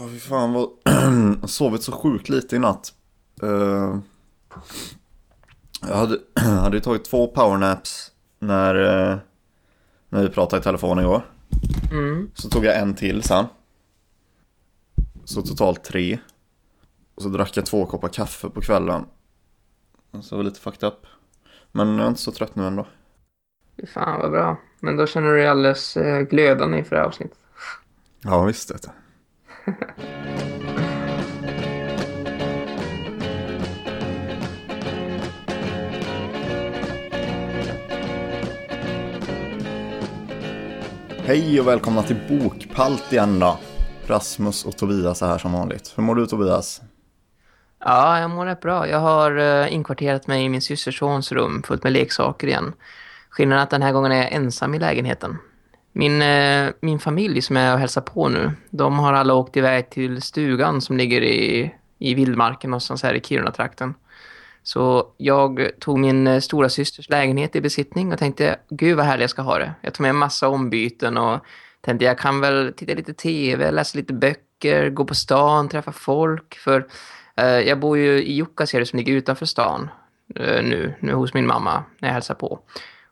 Ja, fy fan vad... jag sovit så sjukt lite i natt. Uh, jag hade, hade ju tagit två powernaps när, uh, när vi pratade i telefon igår. Mm. Så tog jag en till sen. Så totalt tre. Och så drack jag två koppar kaffe på kvällen. Så jag var lite fucked up. Men jag är inte så trött nu ändå. Fy fan vad bra. Men då känner du dig alldeles eh, glödande inför det här avsnittet. Ja visst vet du. Hej och välkomna till Bokpalt igen då. Rasmus och Tobias är här som vanligt. Hur mår du Tobias? Ja, jag mår rätt bra. Jag har eh, inkvarterat mig i min systersons rum fullt med leksaker igen. Skillnaden är att den här gången är jag ensam i lägenheten. Min, eh, min familj som är och hälsar på nu, de har alla åkt iväg till stugan som ligger i, i vildmarken någonstans här i Kiruna-trakten. Så jag tog min eh, stora systers lägenhet i besittning och tänkte, gud vad härligt jag ska ha det. Jag tog med en massa ombyten och tänkte jag kan väl titta lite tv, läsa lite böcker, gå på stan, träffa folk. För eh, jag bor ju i Jukkasjärvi som ligger utanför stan nu, nu hos min mamma när jag hälsar på.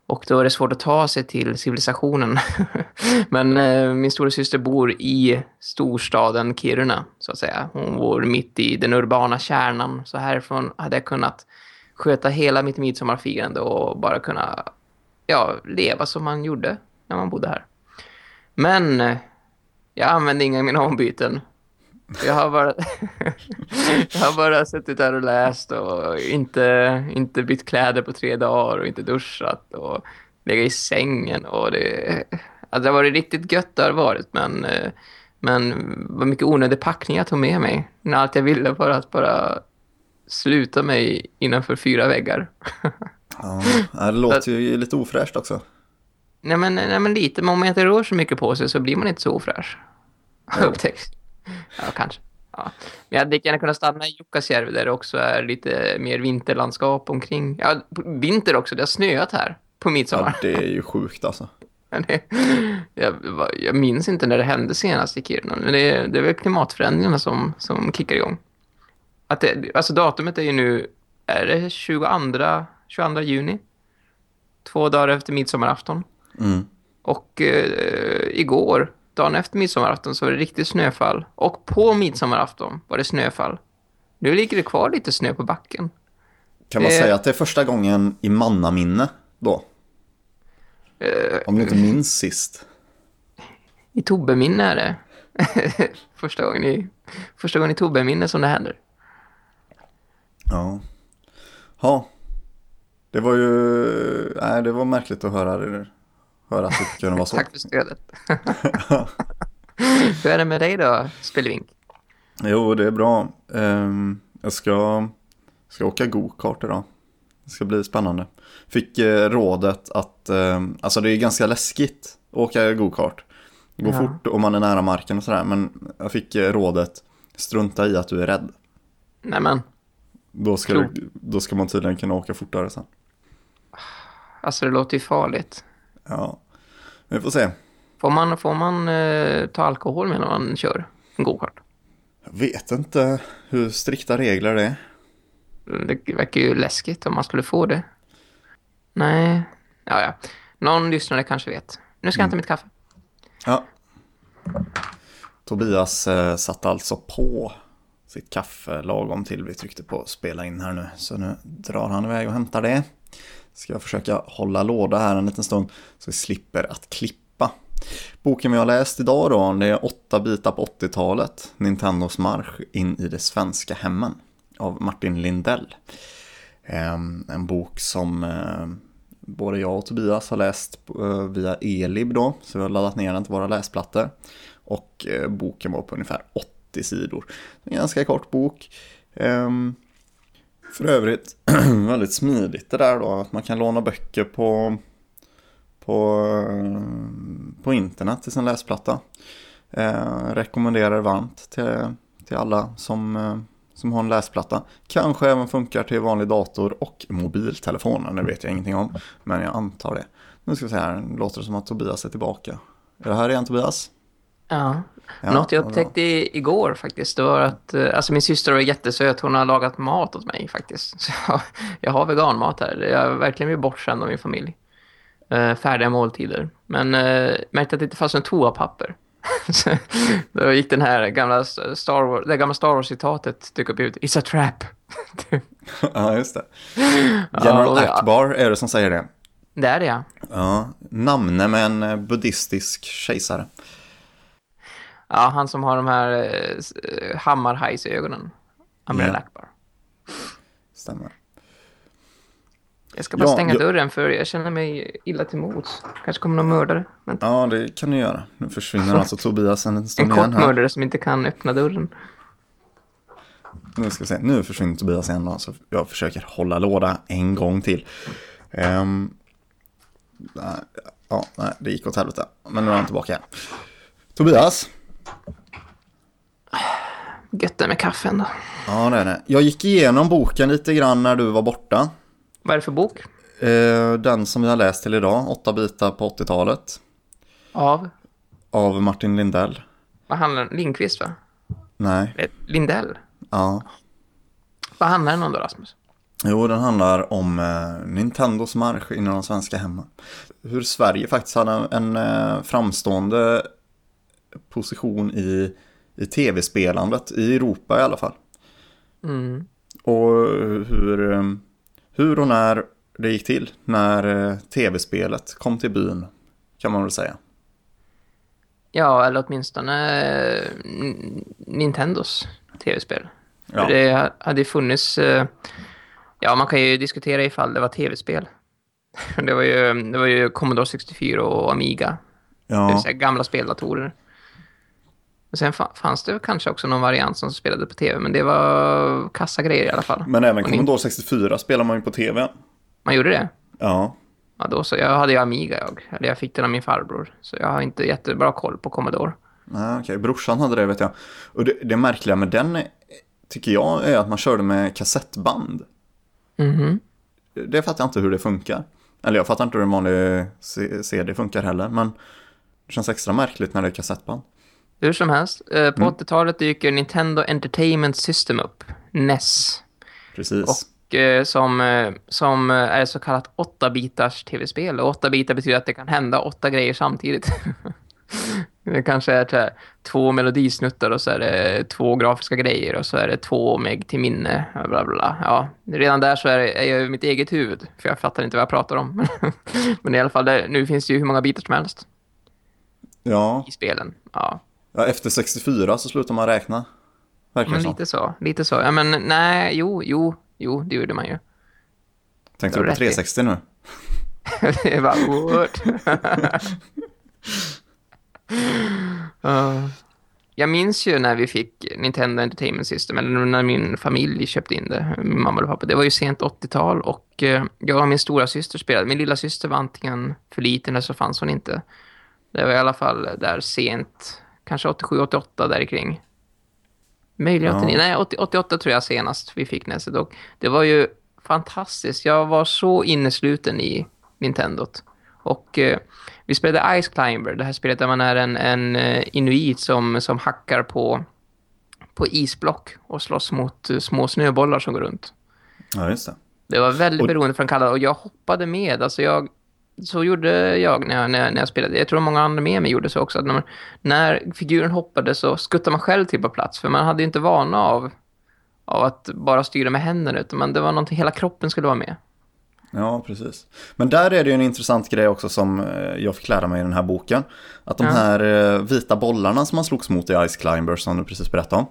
Och då är det svårt att ta sig till civilisationen. Men eh, min stora syster bor i storstaden Kiruna så att säga. Hon bor mitt i den urbana kärnan. Så härifrån hade jag kunnat sköta hela mitt midsommarfirande och bara kunna ja, leva som man gjorde när man bodde här. Men eh, jag använde inga av mina ombyten. Jag har bara jag har bara suttit där och läst och inte, inte bytt kläder på tre dagar och inte duschat och legat i sängen och det, alltså det har varit riktigt gött det har varit men, men vad mycket onödig packning jag tog med mig när allt jag ville var att bara sluta mig innanför fyra väggar. Ja, det låter ju lite ofräscht också. Nej men, nej men lite, men om man inte rör så mycket på sig så blir man inte så ofräsch. Har jag upptäckt. Ja, kanske. Ja. Men jag hade gärna kunnat stanna i Jukkasjärvi där det också är lite mer vinterlandskap omkring. Ja, vinter också. Det har snöat här på midsommar. Ja, det är ju sjukt alltså. jag, jag minns inte när det hände senast i Kiruna. Men det, är, det är väl klimatförändringarna som, som kickar igång. Att det, alltså datumet är ju nu är det 22, 22 juni. Två dagar efter midsommarafton. Mm. Och eh, igår dagen efter midsommarafton så var det riktigt snöfall. Och på midsommarafton var det snöfall. Nu ligger det kvar lite snö på backen. Kan man eh, säga att det är första gången i mannaminne då? Eh, Om du inte minns sist. I Tobbe-minne är det. första, gången i, första gången i Tobbe-minne som det händer. Ja. Ja. Det var ju... Nej, det var märkligt att höra det höra att det kunde vara så. Tack för stödet. Hur är det med dig då, Spelvink? Jo, det är bra. Um, jag ska, ska åka go-kart idag. Det ska bli spännande. Fick eh, rådet att, eh, alltså det är ganska läskigt att åka go-kart. Det går ja. fort om man är nära marken och sådär. Men jag fick eh, rådet, strunta i att du är rädd. Nämen. Då ska, du, då ska man tydligen kunna åka fortare sen. Alltså det låter ju farligt. Ja, vi får se. Får man, får man eh, ta alkohol medan man kör en go-kart? Jag vet inte hur strikta regler det är. Det verkar ju läskigt om man skulle få det. Nej, ja ja. Någon lyssnare kanske vet. Nu ska jag hämta mm. mitt kaffe. Ja. Tobias eh, satte alltså på sitt kaffe lagom till vi tryckte på spela in här nu. Så nu drar han iväg och hämtar det. Ska jag försöka hålla låda här en liten stund så vi slipper att klippa. Boken vi har läst idag då, det är åtta bitar på 80-talet. Nintendos marsch in i de svenska hemmen av Martin Lindell. Ehm, en bok som eh, både jag och Tobias har läst eh, via Elib då, så vi har laddat ner den till våra läsplattor. Och eh, boken var på ungefär 80 sidor. En ganska kort bok. Ehm, för övrigt väldigt smidigt det där då att man kan låna böcker på, på, eh, på internet till sin läsplatta. Eh, rekommenderar varmt till, till alla som, eh, som har en läsplatta. Kanske även funkar till vanlig dator och mobiltelefonen, det vet jag ingenting om. Men jag antar det. Nu ska vi se här, låter det som att Tobias är tillbaka. Är det här igen Tobias? Ja. Ja, Något jag upptäckte i, igår faktiskt, det var att eh, alltså min syster var jättesöt. Hon har lagat mat åt mig faktiskt. Så jag, jag har veganmat här. Jag har verkligen blivit bortskämd av min familj. Eh, färdiga måltider. Men eh, märkte att det inte fanns en toapapper. Så Då gick den här gamla Star Wars, det gamla Star Wars-citatet dök upp ut. It's a trap. Ja, just det. General ja. Akbar är det som säger det. det är det ja. Ja, namne med en buddhistisk kejsare. Ja, han som har de här eh, hammarhajs i ögonen. Amrel Ja. Akbar. Stämmer. Jag ska bara Ja, stänga jag- dörren för jag känner mig illa till mods. Kanske kommer någon mördare. Vänta. Ja, det kan du göra. Nu försvinner alltså Tobias en En stund kort igen här. mördare som inte kan öppna dörren. Nu ska vi se, nu försvinner Tobias igen då, så jag försöker hålla låda en gång till. Ehm, nej, ja, nej, det gick åt helvete. Men nu är han tillbaka. Tobias? Gött det med kaffe ändå. Ja, det är det. Jag gick igenom boken lite grann när du var borta. Vad är det för bok? Eh, den som vi har läst till idag, åtta bitar på 80-talet. Av? Av Martin Lindell. Vad handlar den? Lindqvist va? Nej, Eh, Lindell? ja. Vad handlar den om då Rasmus? Jo, den handlar om eh, Nintendos marsch in i de svenska hemmen. Hur Sverige faktiskt hade en eh, framstående position i, i tv-spelandet, i Europa i alla fall. Mm. Och hur, eh, hur och när det gick till när eh, tv-spelet kom till byn, kan man väl säga. Ja, eller åtminstone eh, Nintendos tv-spel. Ja. Det hade funnits... Ja, man kan ju diskutera ifall det var tv-spel. Det var ju, det var ju Commodore 64 och Amiga. Det vill Ja, säga gamla speldatorer. Sen fa- fanns det kanske också någon variant som spelade på tv, men det var kassagrejer i alla fall. men även Och Commodore 64 spelar man ju på tv. Man gjorde det? Ja, Ja, då så. Jag hade ju Amiga jag. Eller jag fick den av min farbror. Så jag har inte jättebra koll på Commodore. Nej, okej. Brorsan hade det vet jag. Och det, det märkliga med den tycker jag är att man körde med kassettband. Mhm. Det fattar jag inte hur det funkar. Eller jag fattar inte hur en vanlig CD funkar heller, men det känns extra märkligt när det är kassettband. Hur som helst, eh, på Mm. 80-talet dyker Nintendo Entertainment System upp. NES. Precis. Och eh, som, eh, som är så kallat 8-bitars tv-spel. Och 8 bitar betyder att det kan hända åtta grejer samtidigt. det kanske är här, två melodisnuttar och så är det två grafiska grejer och så är det två meg till minne. Bla bla bla. Ja, redan där så är, det, är jag i mitt eget huvud. För jag fattar inte vad jag pratar om. Men i alla fall, det, nu finns det ju hur många bitar som helst Ja, i spelen. Ja, ja, efter 64 så slutar man räkna. Verkar men lite så. Lite så. Ja, men nej, jo, jo, jo, det gjorde man ju. Tänkte du på rätt i. 360 nu? det var what? Uh, jag minns ju när vi fick Nintendo Entertainment System, eller när min familj köpte in det, min mamma och pappa. Det var ju sent 80-tal och eh, jag och min stora syster spelade. Min lilla syster var antingen för liten eller så fanns hon inte. Det var i alla fall där sent, kanske 87-88 där kring. Möjligen Ja. 89, nej 80, 88 tror jag senast vi fick Neset och det var ju fantastiskt. Jag var så innesluten i Nintendot. Och eh, vi spelade Ice Climber, det här spelet där man är en, en eh, inuit som, som hackar på, på isblock och slåss mot eh, små snöbollar som går runt. Ja, just det. Det var väldigt Och- beroende från kallad och jag hoppade med. Alltså jag, så gjorde jag när, jag- när, jag- när jag spelade. Jag tror många andra med mig gjorde så också. Att när, man, när figuren hoppade så skuttade man själv till på plats. För man hade ju inte vana av, av att bara styra med händerna. Utan man, det var någonting, hela kroppen skulle vara med. Ja, precis. Men där är det ju en intressant grej också som eh, jag fick lära mig i den här boken. Att de Ja. här eh, vita bollarna som man slogs mot i Ice Climber som du precis berättade om.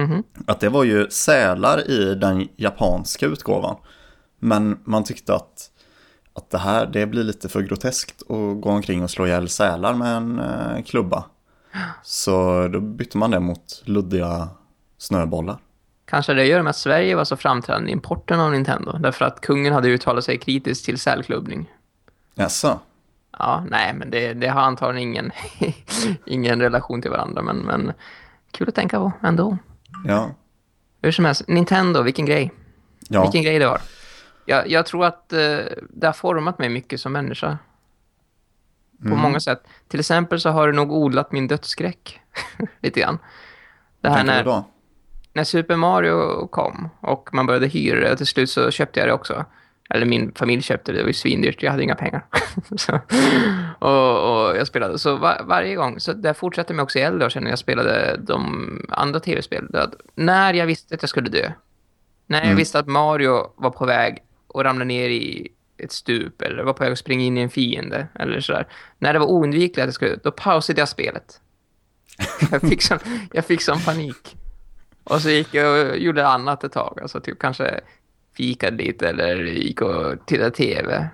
Mhm. Att det var ju sälar i den japanska utgåvan. Men man tyckte att, att det här det blir lite för groteskt att gå omkring och slå ihjäl sälar med en eh, klubba. Så då bytte man det mot luddiga snöbollar. Kanske det gör med att Sverige var så framträdande i importen av Nintendo. Därför att kungen hade uttalat sig kritiskt till sälklubbning. Jaså? Ja, nej, men det, det har antagligen ingen, ingen relation till varandra. Men, men kul att tänka på ändå. Ja. Hur som helst, Nintendo, vilken grej. Ja. Vilken grej det var. Jag, jag tror att eh, det har format mig mycket som människa. på många sätt. Till exempel så har du nog odlat min dödsskräck lite grann. Det här när, då? när Super Mario kom och man började hyra det till slut så köpte jag det också. Eller min familj köpte det, det var ju svindyrt, jag hade inga pengar. och, och jag spelade, så var, varje gång, så det fortsatte mig också i äldre år sedan när jag spelade de andra tv-spel. Död. När jag visste att jag skulle dö, när jag Mm. visste att Mario var på väg att ramla ner i ett stup eller var på väg att springa in i en fiende eller sådär. När det var oundvikligt att jag skulle, då pausade jag spelet. Jag fick sån, jag fick sån panik. Och så gick jag och gjorde annat ett tag. Alltså typ kanske fikade lite eller gick och tittade tv.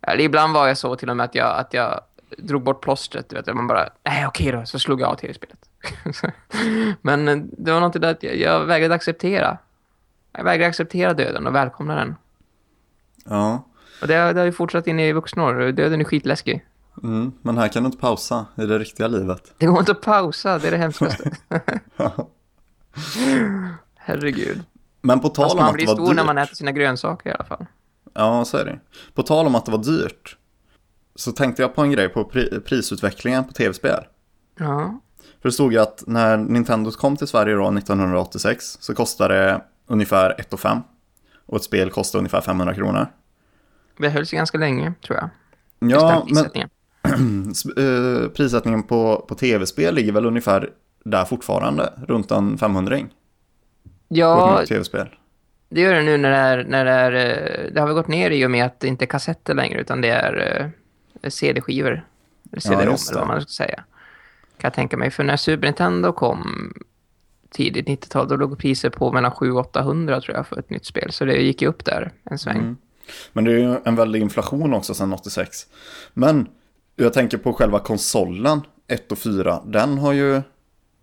Eller ibland var jag så till och med att jag, att jag drog bort plåstret. Du vet, man bara, nej okej då, så slog jag av tv-spelet. Men eh, det var något där att jag, jag vägrade acceptera. Jag vägrade acceptera döden och välkomna den. Ja, Och det, har- det har ju fortsatt in i vuxna år. Döden är skitläskig. mm. men här kan du inte pausa i det riktiga livet. Det går inte att pausa, det är det hemskaste. Herregud. Men på tal om man att det blir var stor dyrt. när man äter sina grönsaker i alla fall. Ja, så är det. På tal om att det var dyrt. Så tänkte jag på en grej på pri prisutvecklingen på tv-spel. Ja. För det stod ju att när Nintendo kom till Sverige då 1986 så kostade det ungefär 1 5 Och ett spel kostar ungefär 500 kronor. Det höll sig ganska länge, tror jag. Ja, men prissättningen. eh, prissättningen på, på tv-spel ligger väl ungefär där fortfarande. Runt en 500 på ett Ja, nytt tv-spel. det gör det nu när det är, när det är... eh, Det har väl gått ner i och med att det inte är kassetter längre, utan det är eh, CD-skivor. Eller CD-ROM, det. eller vad man ska säga. Kan jag tänka mig. För när Super Nintendo kom tidigt 90-tal, då låg priser på mellan 700-800 tror jag för ett nytt spel. Så det gick ju upp där en sväng. Mm. Men det är ju en väldig inflation också sedan 86. Men jag tänker på själva konsolen 1 och 4. Den har ju...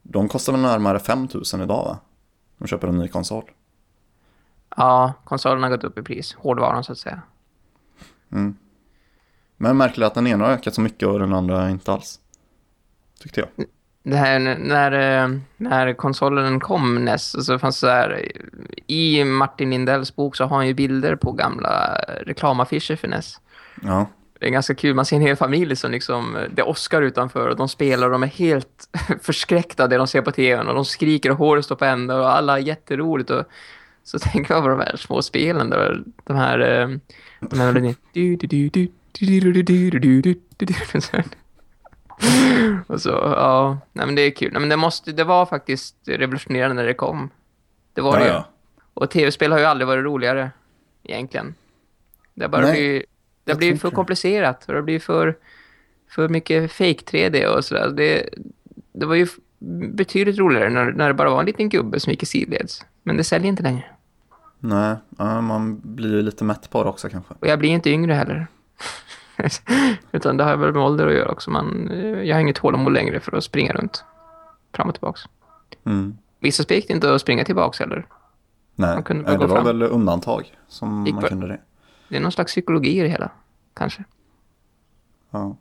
De kostar väl närmare 5000 idag va? De köper en ny konsol. Ja, konsolen har gått upp i pris. Hårdvaran så att säga. Men märkligt att den ena har ökat så mycket och den andra inte alls. Tyckte jag. Det här när, eh, när konsolen kom näst så fanns det så här i Martin Lindells bok så har han ju bilder på gamla reklamaffischer för NES. Ja. Det är ganska kul, man ser en hel familj som liksom, det är Oscar utanför och de spelar och de är helt förskräckta det de ser på tvn och de skriker och håret står på ända och alla har jätteroligt och så tänker jag på de här små spelen där, de här eh, de här Och så, ja, nej men det är kul. Nej, men det, måste, det var faktiskt revolutionerande när det kom. Det var Ja, det ja. Och tv-spel har ju aldrig varit roligare, egentligen. Det har bara blivit, det för komplicerat. Och det blivit för, för mycket fake 3D och sådär. Det, det var ju betydligt roligare när, när det bara var en liten gubbe som gick i sidleds. Men det säljer inte längre. Nej, man blir ju lite mätt på det också kanske. Och jag blir inte yngre heller. Utan det har väl med ålder att göra också. Man, eh, jag har inget tålamod längre för att springa runt. Fram och tillbaks. Mm. Vissa spel gick inte att springa tillbaks heller. Nej, Man kunde bara Nej, det var fram. väl undantag som Gick man kunde det. Det är någon slags psykologi i det hela. Kanske. Ja.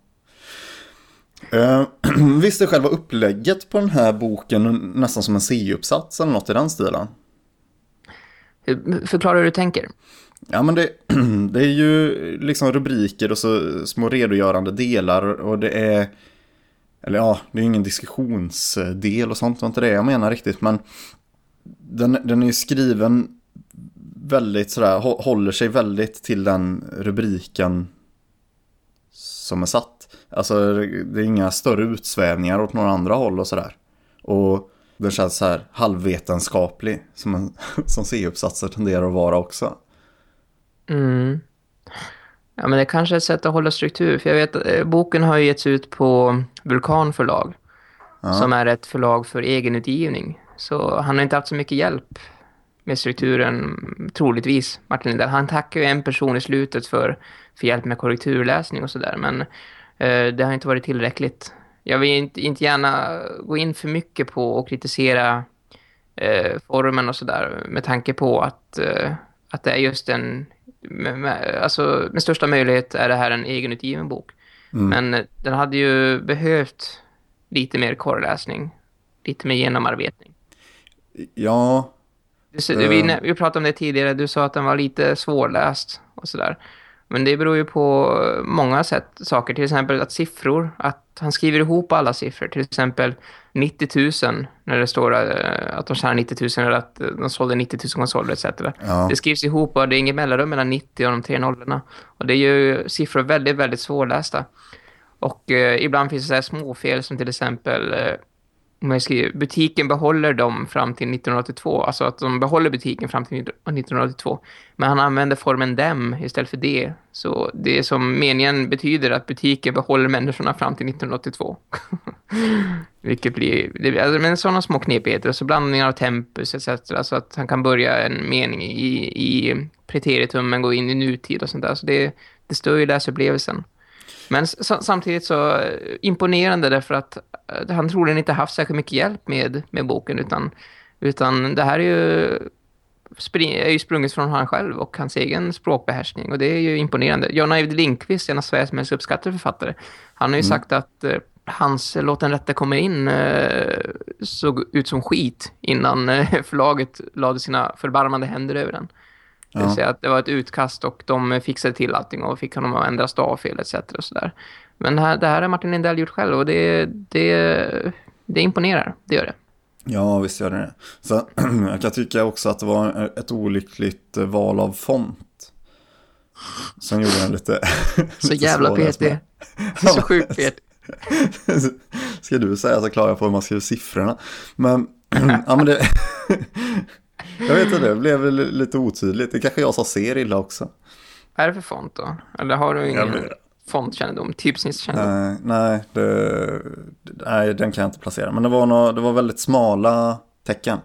Eh, visst är själva upplägget på den här boken nästan som en C-uppsats eller något i den stilen? Förklara hur du tänker. Ja men det, det är ju liksom rubriker och så små redogörande delar och det är Eller ja, det är ju ingen diskussionsdel och sånt, det var inte det jag menar riktigt men Den, den är ju skriven väldigt sådär, håller sig väldigt till den rubriken som är satt. Alltså det är inga större utsvävningar åt några andra håll och sådär. Och den känns så här halvvetenskaplig som, en, som C-uppsatser tenderar att vara också. Mm. Ja, men det kanske är ett sätt att hålla struktur. För jag vet eh, boken har ju getts ut på Vulkan förlag. Ja. Som är ett förlag för egenutgivning. Så han har inte haft så mycket hjälp med strukturen, troligtvis, Martin Lindell. Han tackar ju en person i slutet för, för hjälp med korrekturläsning och sådär. Men eh, det har inte varit tillräckligt. Jag vill inte, inte gärna gå in för mycket på och kritisera eh, formen och sådär. Med tanke på att, eh, att det är just en... Med, med, alltså, med största möjlighet är det här en egenutgiven bok. Mm. Men eh, den hade ju behövt lite mer korrläsning. Lite mer genomarbetning. Ja, Du, Eh. vi, vi pratade om det tidigare. Du sa att den var lite svårläst och sådär. Men det beror ju på många sätt, saker. Till exempel att siffror, att han skriver ihop alla siffror. Till exempel 90 000 när det står eh, att de tjänar 90 000 eller att de sålde 90 000 konsoler etc. Ja. Det skrivs ihop och det är inget mellanrum mellan 90 och de tre nollorna. Och det är ju siffror väldigt, väldigt svårlästa. Och eh, ibland finns det så här småfel som till exempel eh, man skriver, butiken behåller dem fram till 1982. Alltså att de behåller butiken fram till 1982. Men han använder formen dem istället för det. Så det som meningen betyder att butiken behåller människorna fram till 1982. Vilket blir, det blir alltså, men sådana små knepigheter. Så blandningar av tempus etc. Så att han kan börja en mening i, i preteritum men gå in i nutid och sånt där. Så det, det stör ju läsupplevelsen. Men samtidigt så eh, imponerande därför att eh, han troligen inte haft särskilt mycket hjälp med, med boken utan, utan det här är ju, spring, är ju sprunget från han själv och hans egen språkbehärskning och det är ju imponerande. Jan Ajvid Lindqvist, en av Sveriges mest uppskattade författare, han har ju mm. sagt att eh, hans Låt den rätte kommer in eh, såg ut som skit innan eh, förlaget lade sina förbarmande händer över den. Det vill säga att det var ett utkast och de fixade till allting och fick honom att ändra stavfel etc. Och sådär. Men här, det här har Martin Lindell gjort själv och det, det, det imponerar, det gör det. Ja, visst gör det Så jag kan tycka också att det var ett olyckligt val av font. Som gjorde den lite... Så jävla PT. Så sjukt PT. Ska du säga så klarar jag på hur man skriver siffrorna. Men, ja men det... Jag vet inte, det blev lite otydligt. Det kanske jag sa ser illa också. Vad är det för font då? Eller har du ingen vet... fontkännedom, typsnittskännedom? Nej, nej, det, nej, den kan jag inte placera. Men det var, något, det var väldigt smala tecken.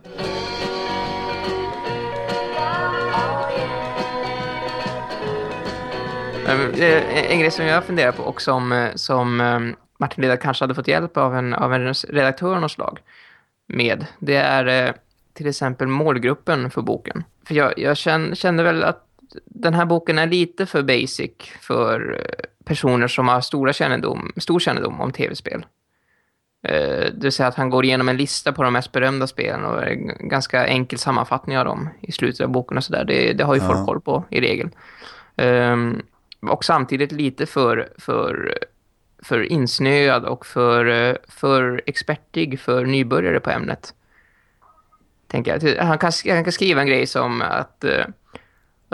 En grej som jag funderar på och som, som eh, Martin Leda kanske hade fått hjälp av en, av en redaktör av något slag med, det är eh, till exempel målgruppen för boken. För jag, jag känner, känner väl att den här boken är lite för basic för eh, personer som har stora kännedom, stor kännedom om tv-spel. Eh, det vill säga att han går igenom en lista på de mest berömda spelen och en ganska enkel sammanfattning av dem i slutet av boken och sådär. Det, det har ju ja. folk koll på i regel. Um, och samtidigt lite för, för, för insnöad och för, eh, för expertig för nybörjare på ämnet tänker jag. Han kan, han kan skriva en grej som att uh,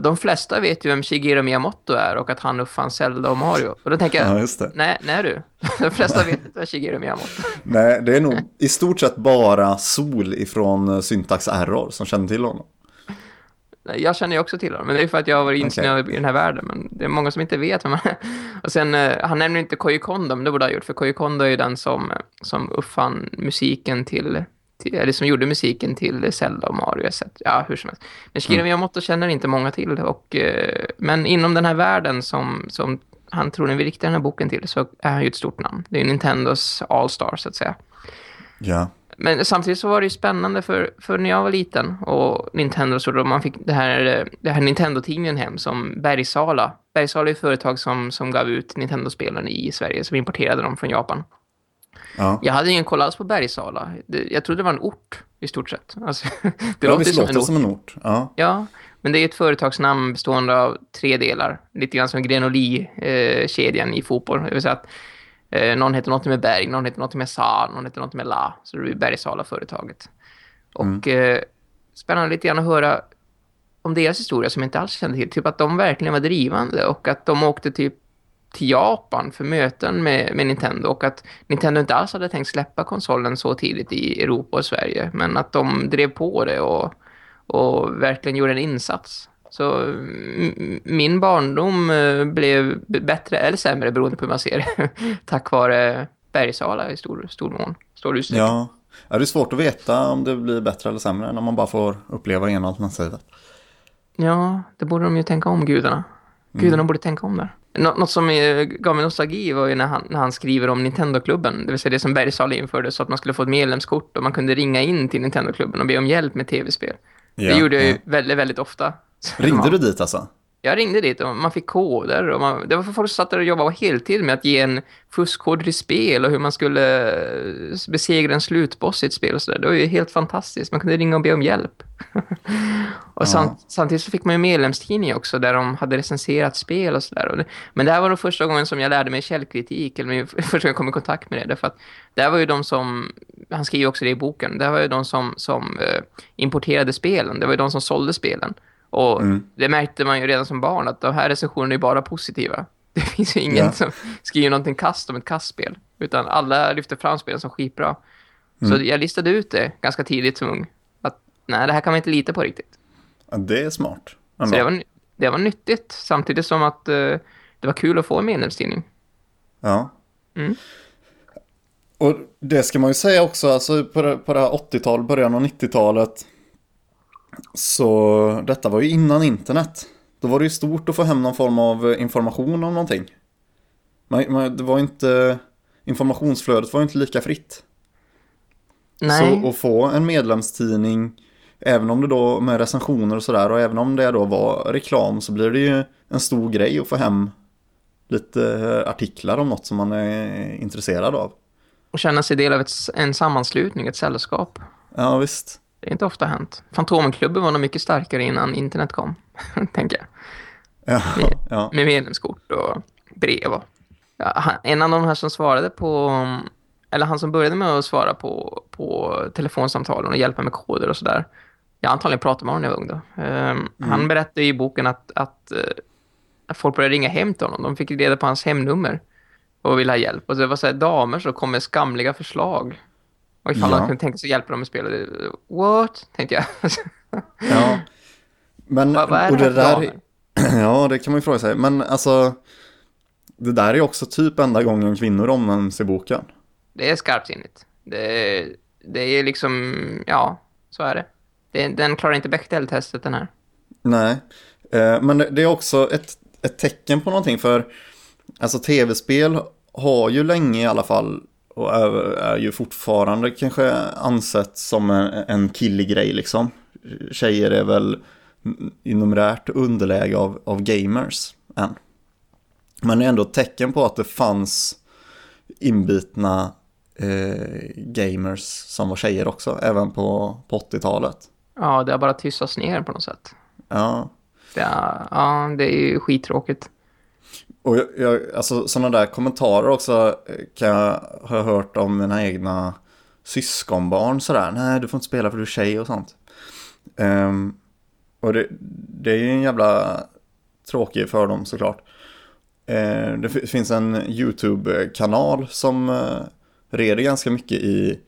de flesta vet ju vem Shigeru Miyamoto är och att han uppfann Zelda och Mario. Och då tänker jag, ja, nej, nej du. De flesta vet inte vem Shigeru Miyamoto Nej, det är nog i stort sett bara Sol ifrån eh, Syntax Error som känner till honom. Jag känner ju också till honom, men det är för att jag har varit insnöad okay. i den här världen. Men det är många som inte vet vem han är. Och sen, uh, han nämner inte Koji Kondo, men det borde ha gjort. För Koji Kondo är ju den som, som uppfann musiken till till, eller som gjorde musiken till Zelda och Mario. Så, ja, hur som helst. Men Shigeru mm. Miyamoto känner inte många till. Och, eh, men inom den här världen som, som han tror vi riktar den här boken till så är han ju ett stort namn. Det är Nintendos All-Star så att säga. Ja. Men samtidigt så var det ju spännande för, för när jag var liten och Nintendo så då man fick det här, det här Nintendo-tidningen hem som Bergsala. Bergsala är ett företag som, som gav ut Nintendo-spelen i Sverige som importerade dem från Japan. Ja. Jag hade ingen koll alls på Bergsala. Jag trodde det var en ort i stort sett. Alltså, det ja, låter som, en ort. som en ort. Ja. ja, men det är ett företagsnamn bestående av tre delar. Lite grann som Grenoli-kedjan i fotboll. Det vill säga att eh, någon heter något med Berg, någon heter något med Sa, någon heter något med La. Så det blir Bergsala-företaget. Och mm. eh, spännande lite grann att höra om deras historia som jag inte alls kände till. Typ att de verkligen var drivande och att de åkte typ till Japan för möten med, med Nintendo och att Nintendo inte alls hade tänkt släppa konsolen så tidigt i Europa och Sverige men att de drev på det och, och verkligen gjorde en insats. Så min barndom eh, blev bättre eller sämre beroende på hur man ser det tack vare Bergsala i stor, stor mån. Stor utsträckning. Ja. ja, det är svårt att veta om det blir bättre eller sämre när man bara får uppleva ena alternativet. Ja, det borde de ju tänka om gudarna. Gudarna mm. borde tänka om där. Något som gav mig nostalgi var ju när han, när han skriver om Nintendo-klubben. Det vill säga det som Bergsala införde så att man skulle få ett medlemskort och man kunde ringa in till Nintendo-klubben och be om hjälp med tv-spel. Ja, det gjorde jag ju väldigt, väldigt ofta. Ringde du dit alltså? Jag ringde dit och man fick koder. Och man, det var för folk som satt där och jobbade heltid med att ge en fuskkod till spel och hur man skulle eh, besegra en slutboss i ett spel och sådär. Det var ju helt fantastiskt. Man kunde ringa och be om hjälp. och Ja. samt, samtidigt så fick man ju medlemstidning också där de hade recenserat spel och sådär. Men det här var nog första gången som jag lärde mig källkritik eller första gången jag kom i kontakt med det. Därför att det här var ju de som, han skriver också det i boken, det här var ju de som, som eh, importerade spelen. Det var ju de som sålde spelen. Och Mm. det märkte man ju redan som barn att de här recensionerna är bara positiva. Det finns ju ingen Ja. som skriver någonting kast om ett kastspel. Utan alla lyfter fram spelen som skitbra. Så Mm. jag listade ut det ganska tidigt som ung. Att nej, det här kan man inte lita på riktigt. Ja, det är smart. Så det var, det var nyttigt. Samtidigt som att eh, det var kul att få en medlemstidning. Ja. Mm. Och det ska man ju säga också, alltså på det, på det här 80-talet, början av 90-talet. Så detta var ju innan internet. Då var det ju stort att få hem någon form av information om någonting. Man, det var inte, informationsflödet var inte lika fritt. Nej, Så att få en medlemstidning, även om det då med recensioner och sådär, och även om det då var reklam så blir det ju en stor grej att få hem lite eh, artiklar om något som man är intresserad av. och känna sig del av ett, en sammanslutning, ett sällskap. Ja, visst. Det är inte ofta hänt. Fantomenklubben var nog mycket starkare innan internet kom, tänker jag. Ja, ja. Med medlemskort och brev. Och, ja, han- en av de här som svarade på... Eller han som började med att svara på, på telefonsamtalen och hjälpa med koder och sådär. Jag antagligen pratade med honom när jag var ung då. Ehm, Han berättade i boken att, att, eh, att folk började ringa hem till honom. De fick reda på hans hemnummer och ville ha hjälp. Och det var så här damer som kom med skamliga förslag. Och ifall Ja. han kunde tänka sig hjälpa dem med spelet. What? Tänkte jag. ja. Men, vad, vad är och det, det där, ja, det kan man ju fråga sig. Men alltså, det där är också typ enda gången kvinnor omnämns i boken. Det är skarpsinnigt. Det, det är liksom, ja, så är det. det den klarar inte Bechdel-testet den här. Nej, eh, men det det är också ett, ett tecken på någonting för alltså tv-spel har ju länge i alla fall och är, är ju fortfarande kanske ansett som en, en killig grej liksom. Tjejer är väl i numerärt underläge av, av gamers än. Men det är ändå ett tecken på att det fanns inbitna eh, gamers som var tjejer också, även på, på 80-talet. Ja, det har bara tystats ner på något sätt. Ja, Det är, ja, det är ju skittråkigt. Och jag, jag, alltså sådana där kommentarer också eh, kan jag ha hört om mina egna syskonbarn sådär. Nej, du får inte spela för du är tjej och sånt. Um, och det, det är ju en jävla tråkig fördom såklart. Uh, det finns en YouTube-kanal som uh, reder ganska mycket i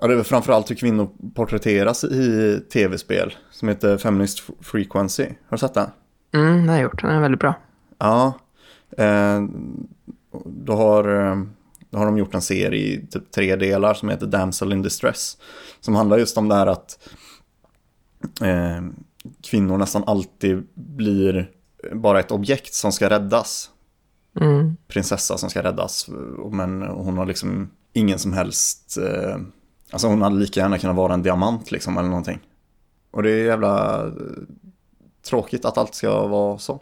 Ja, det är framförallt hur kvinnor porträtteras i tv-spel som heter Feminist Frequency. Har du sett den? Mm, det har jag gjort. Den är väldigt bra. Ja, eh, då, har, eh, då har de gjort en serie i typ tre delar som heter Damsel in Distress. Som handlar just om det här att eh, kvinnor nästan alltid blir bara ett objekt som ska räddas. Mm. Prinsessa som ska räddas. Men hon har liksom ingen som helst... Eh, alltså hon hade lika gärna kunnat vara en diamant liksom eller någonting. Och det är jävla eh, tråkigt att allt ska vara så.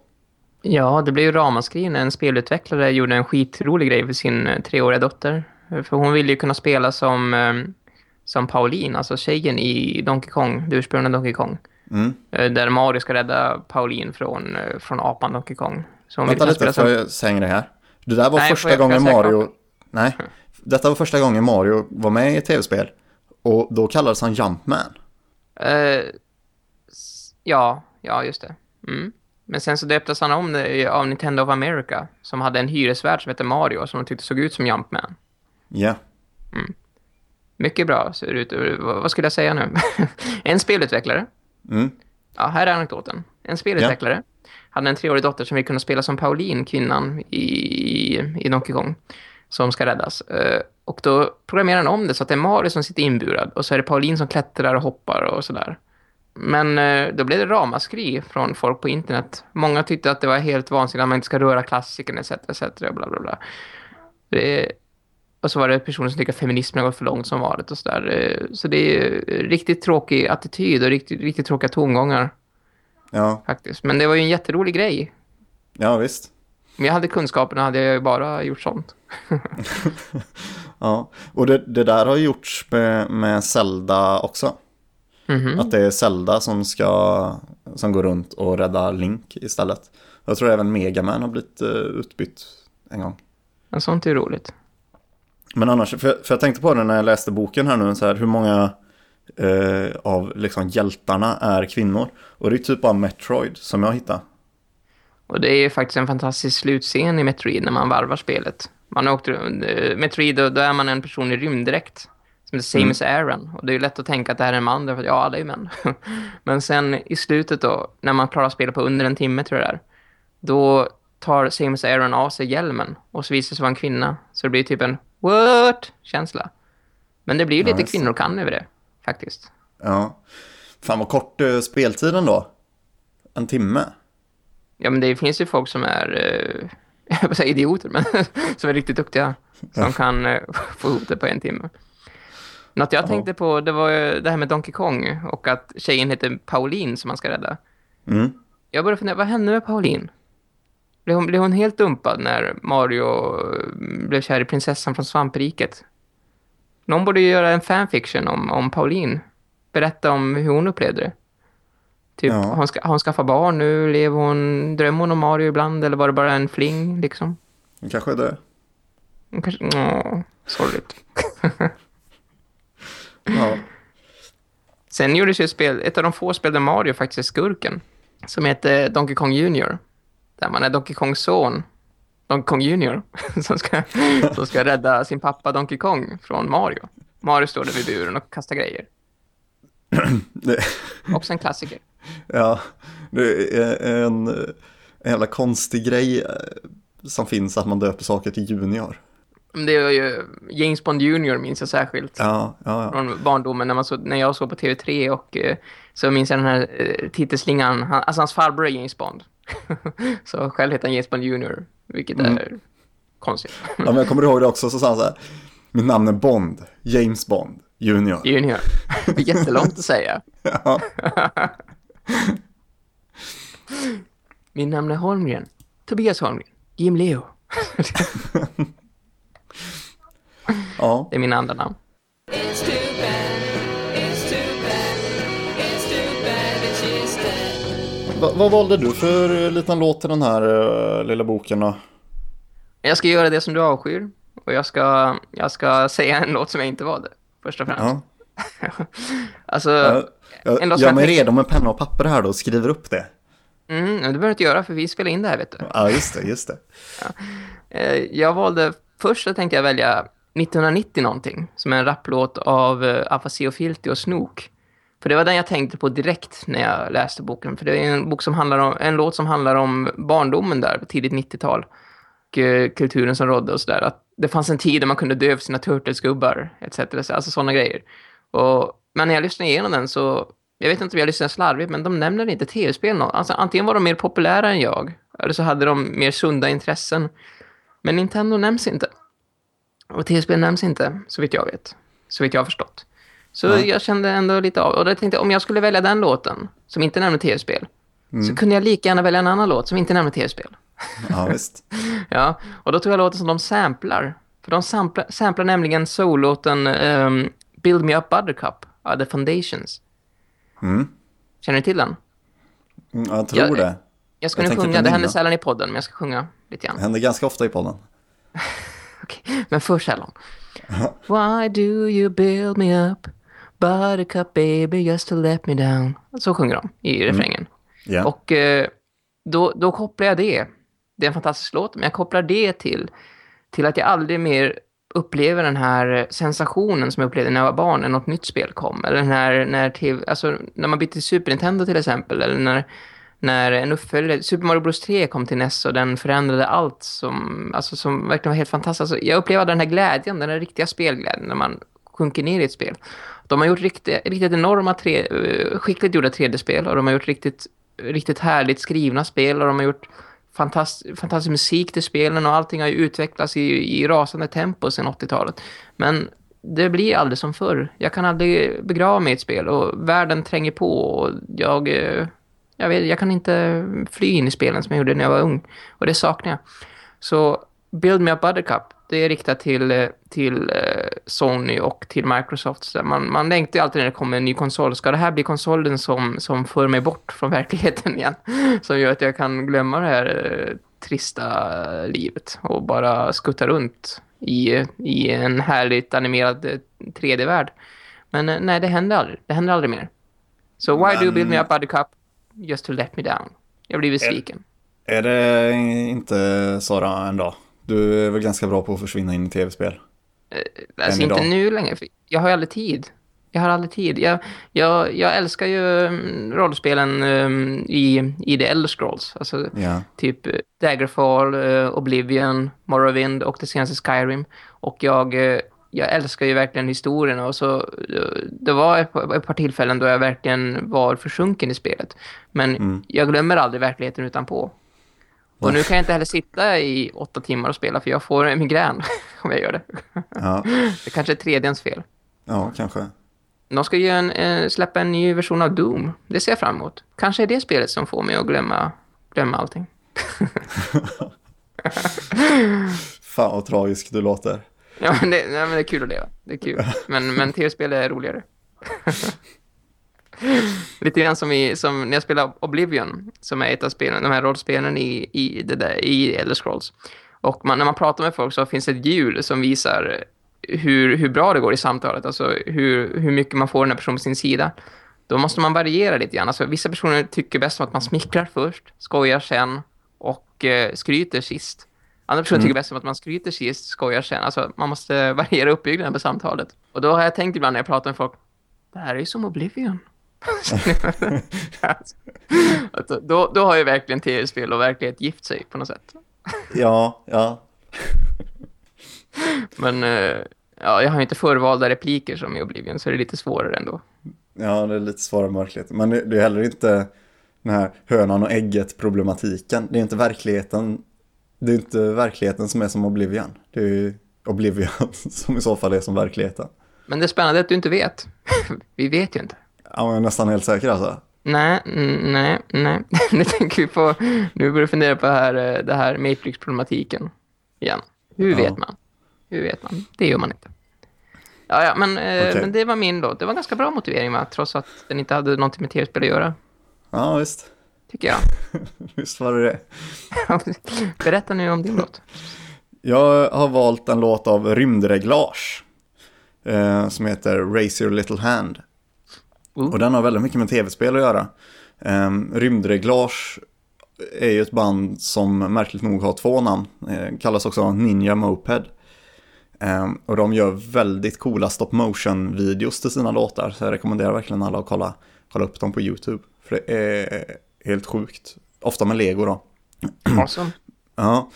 Ja, det blev ju ramaskri när en spelutvecklare gjorde en skitrolig grej för sin eh, treåriga dotter. För hon ville ju kunna spela som, eh, som Pauline, alltså tjejen i Donkey Kong, det ursprungliga Donkey Kong. Mm. Eh, Där Mario ska rädda Pauline från, eh, från apan Donkey Kong. Så hon Vänta lite, får jag säga det här? Det där var Nej, första gången Mario... Nej, detta var första gången Mario var med i ett tv-spel. Och då kallades han Jumpman. S- ja, ja, just det. Mm. Men sen så döptes han om det av Nintendo of America, som hade en hyresvärd som hette Mario, som de tyckte såg ut som Jumpman. Ja, Mycket bra ser ut. Vad skulle jag säga nu? en spelutvecklare. mm. Ja, här är anekdoten. En spelutvecklare hade en treårig dotter som vill kunna spela som Pauline, kvinnan i, i Donkey Kong, som ska räddas. Eh, och då programmerar han om det så att det är Mario som sitter inburad och så är det Pauline som klättrar och hoppar och sådär. Men eh, då blev det ramaskri från folk på internet. Många tyckte att det var helt vansinnigt att man inte ska röra klassiken etc. etc bla bla bla. Det, och så var det personer som tyckte att feminismen har gått för långt som vanligt och sådär. Eh, Så det är riktigt tråkig attityd och riktigt, riktigt tråkiga tongångar. Ja, faktiskt. Men det var ju en jätterolig grej. ja visst. Om jag hade kunskaperna hade jag ju bara gjort sånt. Ja, och det, det där har gjorts med, med Zelda också. Mhm. Att det är Zelda som ska som går runt och räddar Link istället. Jag tror även Megaman har blivit uh, utbytt en gång. Men sånt är ju roligt. Men annars, för, för jag tänkte på det när jag läste boken här nu, så här, hur många eh, av liksom, hjältarna är kvinnor. Och det är typ bara Metroid som jag hittade. Och det är ju faktiskt en fantastisk slutscen i Metroid när man varvar spelet. Man har åkt runt, eh, Metroid, då är man en person i rymddräkt. Heter Samus Aran. Och det är ju lätt att tänka att det här är en man, därför att ja, alla är ju män. Men sen i slutet då, när man klarar spelet på under en timme tror jag det är. Då tar Samus Aran av sig hjälmen. Och så visar det sig vara en kvinna. Så det blir typ en what-känsla. Men det blir ju Ja, lite det. kvinnor kan över det, faktiskt. Ja. Fan vad kort eh, speltiden då. En timme. Ja, men det finns ju folk som är, eh, jag säga idioter, men som är riktigt duktiga. Som kan eh, få ihop det på en timme. Något jag Ja. tänkte på, det var ju det här med Donkey Kong och att tjejen heter Pauline som man ska rädda. Mm. Jag började fundera, vad hände med Pauline? Blev hon, blev hon helt dumpad när Mario eh, blev kär i prinsessan från svampriket? Någon borde ju göra en fanfiction om, om Pauline. Berätta om hur hon upplevde det. Typ, Ja. hon, ska, hon skaffat barn nu? Lever hon, drömmer hon om Mario ibland? Eller var det bara en fling, liksom? Det kanske är det. Hon kanske... Åh, sorgligt. Ja. Sen gjordes ju ett spel, ett av de få spel där Mario faktiskt är skurken. Som heter Donkey Kong Junior. Där man är Donkey Kongs son. Donkey Kong Junior. Som ska, som ska rädda sin pappa Donkey Kong från Mario. Mario står där vid buren och kastar grejer. Också en klassiker. ja. Det är en, en jävla konstig grej eh, som finns att man döper saker till Junior. Det var ju James Bond Junior minns jag särskilt. Ja, ja, ja. Från barndomen när, man så, när jag såg på TV3 och eh, så minns jag den här eh, titelslingan. Han, alltså hans farbror är James Bond. så själv heter han James Bond Junior. Vilket är konstigt. ja men jag kommer ihåg det också, så sa han så här. Mitt namn är Bond, James Bond, Junior. Junior. Det är jättelångt att säga. Ja, Min namn är Holmgren. Tobias Holmgren. Jim Leo. ja. Det är min andra namn. Va, vad valde du för eh, liten låt till den här uh, lilla boken då? Jag ska göra det som du avskyr. Och jag ska, jag ska säga en låt som jag inte valde. Först och främst. Ja. alltså, Jag, jag En låt som jag mig tänkte- redo med penna och papper här då och skriver upp det. mm, det behöver du inte göra för vi spelar in det här vet du. Ja, just det, just det. Eh, Jag valde, först så tänkte jag välja 1990 någonting, som är en rapplåt av eh, uh, Afasi och Filti och Snook. För det var den jag tänkte på direkt när jag läste boken. För det är en, bok som handlar om, en låt som handlar om barndomen där, på tidigt 90-tal. Och uh, kulturen som rådde och sådär. Att det fanns en tid där man kunde dö för sina turtelsgubbar etc. Alltså sådana grejer. Och, men när jag lyssnade igenom den så, jag vet inte om jag lyssnade slarvigt, men de nämner inte tv-spel. Alltså antingen var de mer populära än jag, eller så hade de mer sunda intressen. Men Nintendo nämns inte. Och tv-spel nämns inte, så vitt jag vet. Så vitt jag har förstått. Så Nej. jag kände ändå lite av... Och då tänkte jag, om jag skulle välja den låten, som inte nämner tv-spel, så kunde jag lika gärna välja en annan låt som inte nämner tv-spel. Ja, visst. Ja, och då tog jag låten som de samplar. För de samplar, samplar nämligen soul-låten ehm, Build Me Up Buttercup av The Foundations. Mm. Känner ni till den? Mm, Jag tror Jag- det. Jag ska Jag nu sjunga, det händer sällan i podden, men jag ska sjunga lite grann. Det händer ganska ofta i podden. Okej, men för sällan. Why do you build me up? Buttercup baby just to let me down. Så sjunger de i refrängen. Ja. Och eh, då, då kopplar jag det. Det är en fantastisk låt, men jag kopplar det till, till att jag aldrig mer upplever den här sensationen som jag upplevde när jag var barn när något nytt spel kom. Eller när, när, TV, alltså, när man bytte till Super Nintendo till exempel. Eller när, när en uppföljare, Super Mario Bros 3 kom till NES och den förändrade allt som, alltså, som verkligen var helt fantastiskt. Alltså, jag upplevde den här glädjen, den här riktiga spelglädjen när man sjunker ner i ett spel. De har gjort riktigt, riktigt enorma, tre, eh, skickligt gjorda 3D-spel och de har gjort riktigt, riktigt härligt skrivna spel och de har gjort fantast, fantastisk musik till spelen och allting har ju utvecklats i, i rasande tempo sedan 80-talet. Men det blir aldrig som förr. Jag kan aldrig begrava mig i ett spel och världen tränger på och jag, eh, jag, vet, jag kan inte fly in i spelen som jag gjorde när jag var ung. Och det saknar jag. Så Build Me Up Buttercup, det är riktat till, eh, till eh, Sony och till Microsoft. Så man, man längtar ju alltid när det kommer en ny konsol. Ska det här bli konsolen som, som för mig bort från verkligheten igen? Som gör att jag kan glömma det här eh, trista livet och bara skutta runt i, i en härligt animerad eh, 3D-värld. Men nej, det händer aldrig. Det händer aldrig mer. Så why do you Men- build me up Buttercup? Just to let me down. Jag blir besviken. Är det inte Sara ändå? Du är väl ganska bra på att försvinna in i tv-spel? Alltså än inte nu längre. Jag har ju aldrig tid. Jag har aldrig tid. Jag, jag, jag älskar ju mm, rollspelen um, i, i The Elder Scrolls. Alltså Ja. typ eh, Daggerfall, eh, Oblivion, Morrowind och det senaste Skyrim. Och jag, eh, jag älskar ju verkligen historien. Och så, det var ett, par- ett par tillfällen då jag verkligen var försjunken i spelet. Men Mm. jag glömmer aldrig verkligheten utanpå. Och nu kan jag inte heller sitta i åtta timmar och spela för jag får en migrän om jag gör det. Ja, Det kanske är 3Dens fel. ja kanske. De ska ju en, eh, släppa en ny version av Doom. Det ser jag fram emot. Kanske är det spelet som får mig att glömma, glömma allting. Fan vad tragisk du låter. Ja, men det, nej, men det är kul att leva. Det är kul. Men, men tv-spel är roligare. Lite grann som, i, som när jag spelar Oblivion, som är ett av spelen, de här rollspelen i, i, det där, i Elder Scrolls. Och man, när man pratar med folk så finns det ett hjul som visar hur, hur bra det går i samtalet, alltså hur, hur mycket man får den här personen på sin sida. Då måste man variera lite grann. Alltså, vissa personer tycker bäst om att man smickrar först, skojar sen och eh, skryter sist. Andra personer tycker bäst om att man skryter sist, skojar sen. Alltså, man måste variera uppbyggnaden på samtalet. Och då har jag tänkt ibland när jag pratar med folk, det här är ju som Oblivion. alltså, då, då har ju verkligen tv-spel och verklighet gift sig på något sätt. Ja, ja. Men eh, ja, jag har ju inte förvalda repliker som i Oblivion, så det är lite svårare ändå. Ja, det är lite svårare med verkligheten. Men det, är heller inte den här hönan och ägget problematiken. Det är inte verkligheten. Det är inte verkligheten som är som Oblivion. Det är Oblivion som i så fall är som verkligheten. Men det är spännande att du inte vet. Vi vet ju inte. Ja, jag är nästan helt säker alltså. Nej, nej, nej. Nu tänker vi på, nu börjar vi fundera på det här, eh, det här Matrix-problematiken igen. Hur Ja. vet man? Hur vet man? Det gör man inte. Ja, ja, men, eh, Okej. men det var min då. Det var en ganska bra motivering, va? trots att den inte hade någonting med tv-spel att göra, Ja, visst. Tycker jag. Visst var det det. Berätta nu om din låt. Jag har valt en låt av Rymdreglage. Eh, som heter Raise Your Little Hand. Oh. Och den har väldigt mycket med tv-spel att göra. Eh, Rymdreglage är ju ett band som märkligt nog har två namn. Eh, kallas också Ninja Moped. Eh, och de gör väldigt coola stop motion videos till sina låtar. Så jag rekommenderar verkligen alla att kolla, kolla upp dem på YouTube. För det är helt sjukt. Ofta med lego då. Awesome. Ja,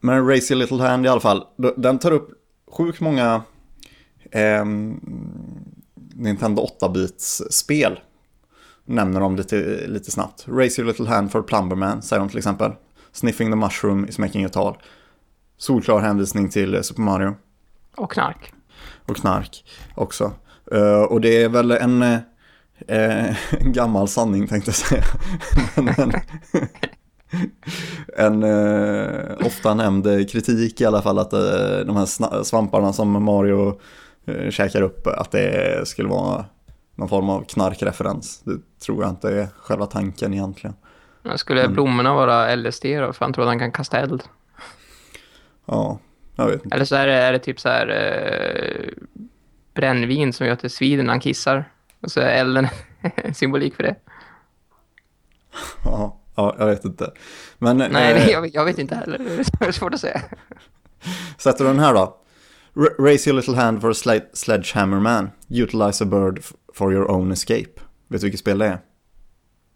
men Your Little Hand i alla fall. Den tar upp sjukt många ehm, Nintendo 8-bits spel. Nämner de lite, lite snabbt. Raise Your Little Hand for Plumberman säger de till exempel. Sniffing the Mushroom is making a tall. Solklar hänvisning till eh, Super Mario. Och knark. Och knark också. Eh, och det är väl en, eh, gammal sanning tänkte jag säga. Men en, en eh, ofta nämnd kritik i alla fall att eh, de här svamparna som Mario eh, käkar upp, att det skulle vara någon form av knarkreferens. Det tror jag inte är själva tanken egentligen. Men Skulle blommorna vara LSD då? För han tror att han kan kasta eld. Ja, jag vet inte. Eller så är det, är det typ så här eh, brännvin som gör att det svider när han kissar. Och så är elden en symbolik för det. Ja, ja, jag vet inte. Men Nej, eh, jag, jag vet inte heller. Det är svårt att säga. Sätter du den här då? Raise your little hand for a sle- sledgehammer man. Utilize a bird for your own escape. Vet du vilket spel det är?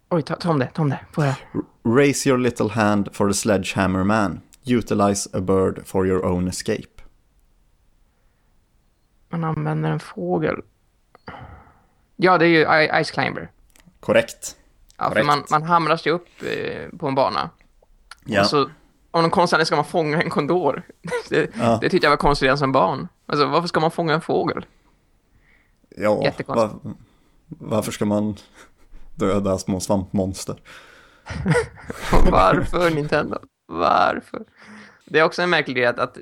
Oj, ta, ta om det, ta om det. Får jag? Raise your little hand for the sledgehammer man. Utilize a bird for your own escape. Man använder en fågel. Ja, det är ju Ice Climber. Korrekt. Ja, för Korrekt. man, man hamrar sig upp eh, på en bana. Ja. Och så, av någon konstig ska man fånga en kondor. Det, Ja. det tyckte jag var konstigt redan som barn. Alltså, varför ska man fånga en fågel? ja Jättekonstigt. var, varför ska man döda små svampmonster? Varför Nintendo? Varför? Det är också en märklig grej att, att,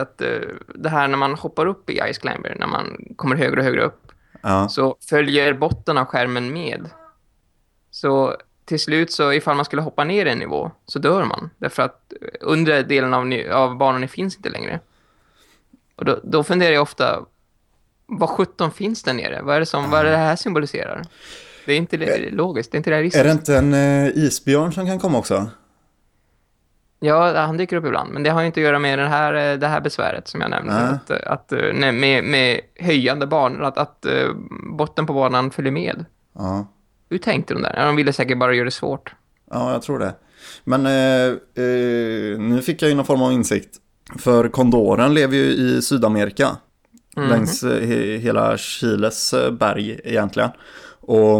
att eh, det här när man hoppar upp i Ice Climber, när man kommer högre och högre upp, Ja, så följer botten av skärmen med. Så till slut så ifall man skulle hoppa ner en nivå så dör man. Därför att undre delen av, av banan finns inte längre. Och då, då funderar jag ofta, vad 17 finns där nere? Vad är det som, vad är det här symboliserar? Det är inte li- logiskt, det är inte realistiskt. är det inte en eh, isbjörn som kan komma också? Ja, han dyker upp ibland, men det har ju inte att göra med den här, eh, det här besväret som jag nämnde. Nej. Att, eh, att, eh, nej, med, med höjande banor, att, att botten på banan följer med. Ja. Hur tänkte de där? De ville säkert bara göra det svårt. Ja, jag tror det. Men eh, eh, nu fick jag ju någon form av insikt. För kondoren lever ju i Sydamerika. Mhm. Längs he, hela Chiles berg egentligen. Och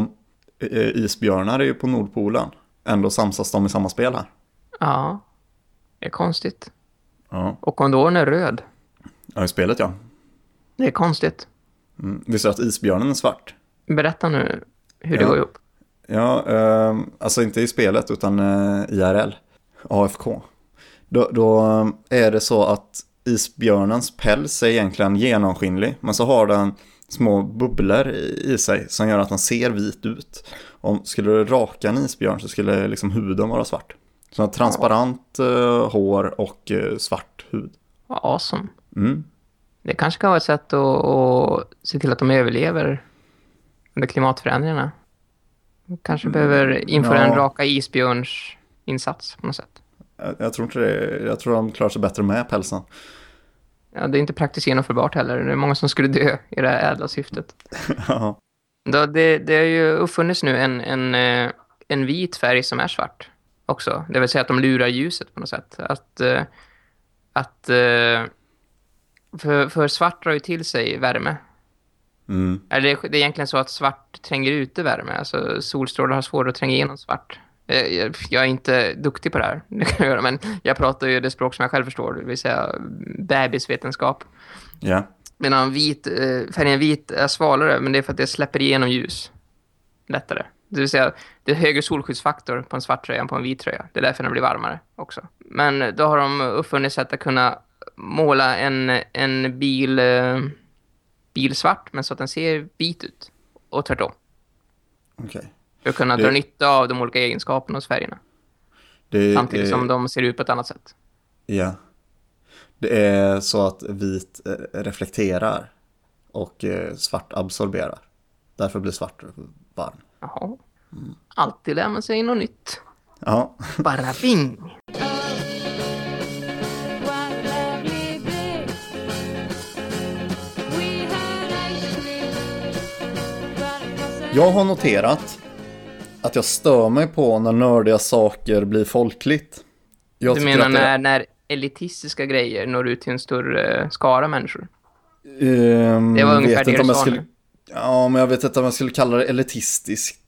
eh, isbjörnar är ju på Nordpolen. Ändå samsas de i samma spel här. Ja, det är konstigt. Ja, Och kondoren är röd. ja i spelet ja. Det är konstigt. Mm. Visste du att isbjörnen är svart? Berätta nu hur det Ja. går ihop. Ja, eh, alltså inte i spelet utan eh, IRL. AFK. Då, då är det så att isbjörnens päls är egentligen genomskinlig. Men så har den små bubblor i, i sig som gör att den ser vit ut. Om skulle du raka en isbjörn så skulle liksom huden vara svart. Så den har transparent eh, hår och eh, svart hud. Vad awesome. Mm. Det kanske kan vara ett sätt att, att se till att de överlever under klimatförändringarna. De kanske behöver införa ja. en raka isbjörns insats på något sätt. Jag, jag tror inte det. Jag tror de klarar sig bättre med pälsen. Ja, det är inte praktiskt genomförbart heller. Det är många som skulle dö i det här ädla syftet. ja. Då, det, det har ju uppfunnits nu en, en, eh, en vit färg som är svart också. Det vill säga att de lurar ljuset på något sätt. Att, eh, att eh, för, för svart drar ju till sig värme. Mm. Eller det, det är egentligen så att svart tränger ute värme. Alltså solstrålar har svårt att tränga igenom svart. Eh, Jag, är inte duktig på det här, det kan jag göra, men jag pratar ju det språk som jag själv förstår, det vill säga bebisvetenskap. Ja. Medan vit, färgen vit är svalare, men det är för att det släpper igenom ljus lättare. Det vill säga, det är högre solskyddsfaktor på en svart tröja än på en vit tröja. Det är därför den blir varmare också. Men då har de uppfunnit sätt att kunna måla en, en bil, eh, bil svart, men så att den ser vit ut. Och tvärtom. Okej. För att kunna Det- dra nytta av de olika egenskaperna hos färgerna. Det, Samtidigt det- som de ser ut på ett annat sätt. Ja. Det är så att vit eh, reflekterar och eh, svart absorberar. Därför blir svart varm. Jaha. Alltid lär man sig något nytt. Ja, Bara bing! Jag har noterat att jag stör mig på när nördiga saker blir folkligt. Jag Du menar att det- när, när elitistiska grejer når ut till en större skara människor? Ehm, Det var ungefär det du sa skulle... nu. Ja, men jag vet inte om jag skulle kalla det elitistiskt.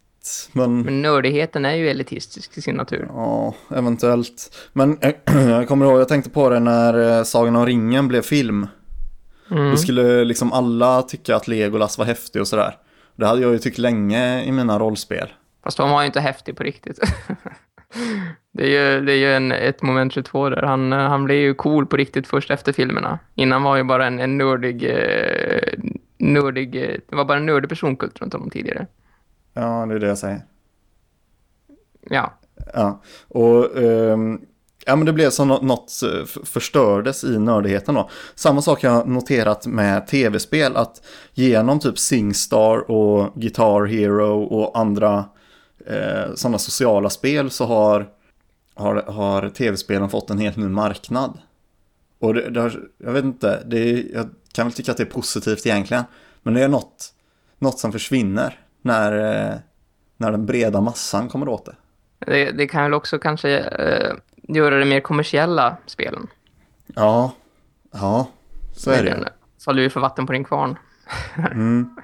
Men, Men nördigheten är ju elitistisk till sin natur. ja, eventuellt. Men jag kommer ihåg, jag tänkte på det när eh, Sagan om ringen blev film. Mm. Då skulle liksom alla tycka att Legolas var häftig och sådär. Det hade jag ju tyckt länge i mina rollspel. Fast de var ju inte häftig på riktigt. det är ju, det är ju en, ett moment 22 där. Han, eh, han blev ju cool på riktigt först efter filmerna. Innan var ju bara en, en nördig... Eh, nördig det var bara en nördig personkult runt honom tidigare. Ja, det är det jag säger. Ja. Ja, och ehm, ja, men det blev som nå- något eh, förstördes i nördigheten då. Samma sak har jag noterat med tv-spel, att genom typ Singstar och Guitar Hero och andra eh, sådana sociala spel så har, har, har tv-spelen fått en helt ny marknad. Och det, det har, jag vet inte, det jag kan väl tycka att det är positivt egentligen, men det är något, något som försvinner när, eh, när den breda massan kommer åt det. Det, det kan väl också kanske eh, göra det mer kommersiella spelen. Ja, ja, så är det. ju. Fall du får vatten på din kvarn.